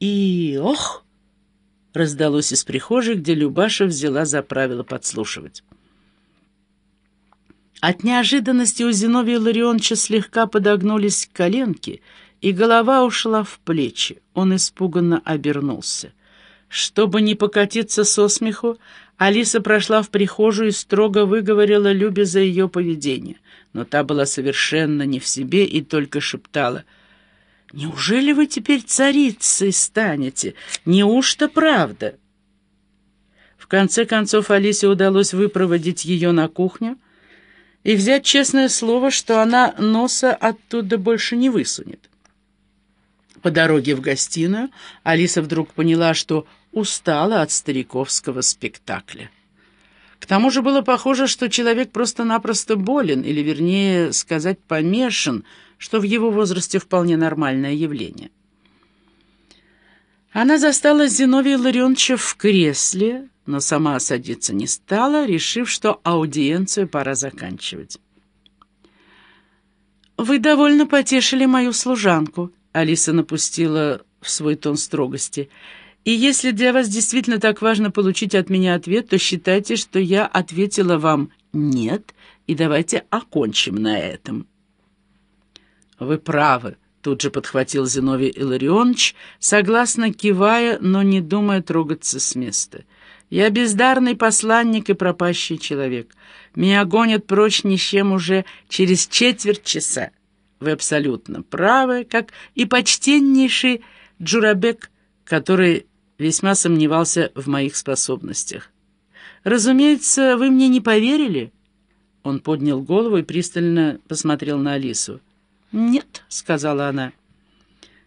и ох!» раздалось из прихожей, где Любаша взяла за правило подслушивать. От неожиданности у Зиновия Ларионовича слегка подогнулись коленки, и голова ушла в плечи. Он испуганно обернулся. Чтобы не покатиться со смеху, Алиса прошла в прихожую и строго выговорила Любе за ее поведение. Но та была совершенно не в себе и только шептала. «Неужели вы теперь царицей станете? Неужто правда?» В конце концов Алисе удалось выпроводить ее на кухню и взять честное слово, что она носа оттуда больше не высунет. По дороге в гостиную Алиса вдруг поняла, что устала от стариковского спектакля. К тому же было похоже, что человек просто-напросто болен, или, вернее сказать, помешан, что в его возрасте вполне нормальное явление. Она застала Зиновия Ларионовича в кресле, но сама садиться не стала, решив, что аудиенцию пора заканчивать. «Вы довольно потешили мою служанку», — Алиса напустила в свой тон строгости, — и если для вас действительно так важно получить от меня ответ, то считайте, что я ответила вам «нет», и давайте окончим на этом». «Вы правы», — тут же подхватил Зиновий Илларионович, согласно кивая, но не думая трогаться с места. «Я бездарный посланник и пропащий человек. Меня гонят прочь ни с чем уже через четверть часа. Вы абсолютно правы, как и почтеннейший Джурабек, который весьма сомневался в моих способностях. «Разумеется, вы мне не поверили?» Он поднял голову и пристально посмотрел на Алису. «Нет», — сказала она.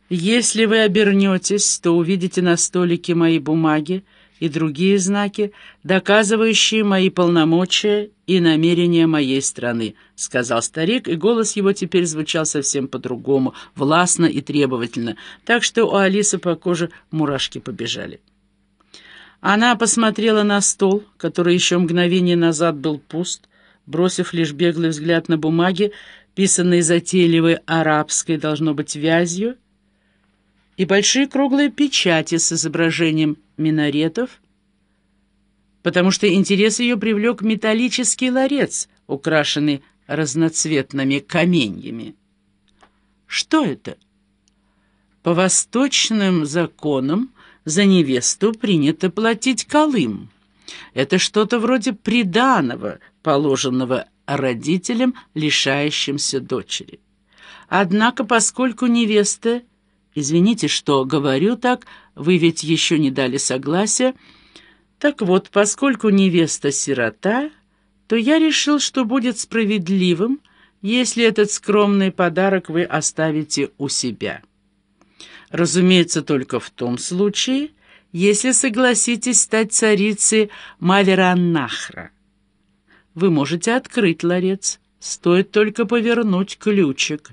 «Если вы обернетесь, то увидите на столике мои бумаги, и другие знаки, доказывающие мои полномочия и намерения моей страны», — сказал старик, и голос его теперь звучал совсем по-другому, властно и требовательно, так что у Алисы по коже мурашки побежали. Она посмотрела на стол, который еще мгновение назад был пуст, бросив лишь беглый взгляд на бумаги, писанные затейливой арабской, должно быть, вязью, и большие круглые печати с изображением минаретов, потому что интерес ее привлек металлический ларец, украшенный разноцветными каменьями. Что это? По восточным законам за невесту принято платить колым. Это что-то вроде приданого, положенного родителям, лишающимся дочери. Однако, поскольку невеста Извините, что говорю так, вы ведь еще не дали согласия. Так вот, поскольку невеста сирота, то я решил, что будет справедливым, если этот скромный подарок вы оставите у себя. Разумеется, только в том случае, если согласитесь стать царицей Мавераннахра. Вы можете открыть ларец, стоит только повернуть ключик.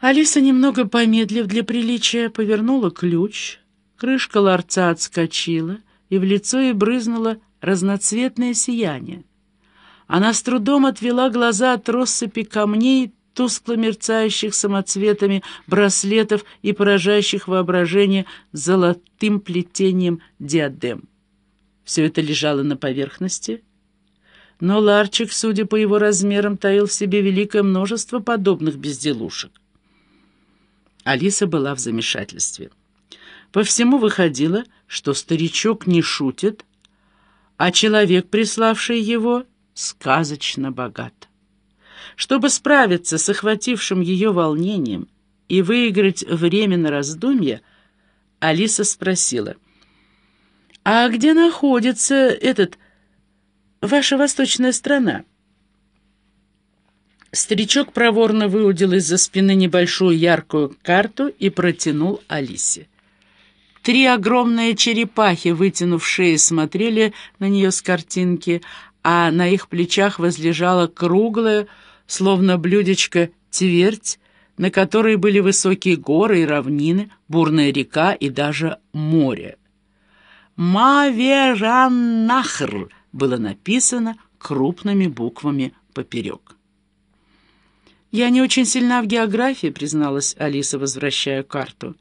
Алиса, немного помедлив для приличия, повернула ключ, крышка ларца отскочила, и в лицо ей брызнуло разноцветное сияние. Она с трудом отвела глаза от россыпи камней, тускло мерцающих самоцветами браслетов и поражающих воображение золотым плетением диадем. Все это лежало на поверхности, но ларчик, судя по его размерам, таил в себе великое множество подобных безделушек. Алиса была в замешательстве. По всему выходило, что старичок не шутит, а человек, приславший его, сказочно богат. Чтобы справиться с охватившим ее волнением и выиграть время на раздумье, Алиса спросила, «А где находится этот, ваша восточная страна?» Старичок проворно выудил из-за спины небольшую яркую карту и протянул Алисе. Три огромные черепахи, вытянув шеи, смотрели на нее с картинки, а на их плечах возлежала круглая, словно блюдечко, твердь, на которой были высокие горы и равнины, бурная река и даже море. «Мавераннахр» было написано крупными буквами поперек. «Я не очень сильна в географии», — призналась Алиса, возвращая карту.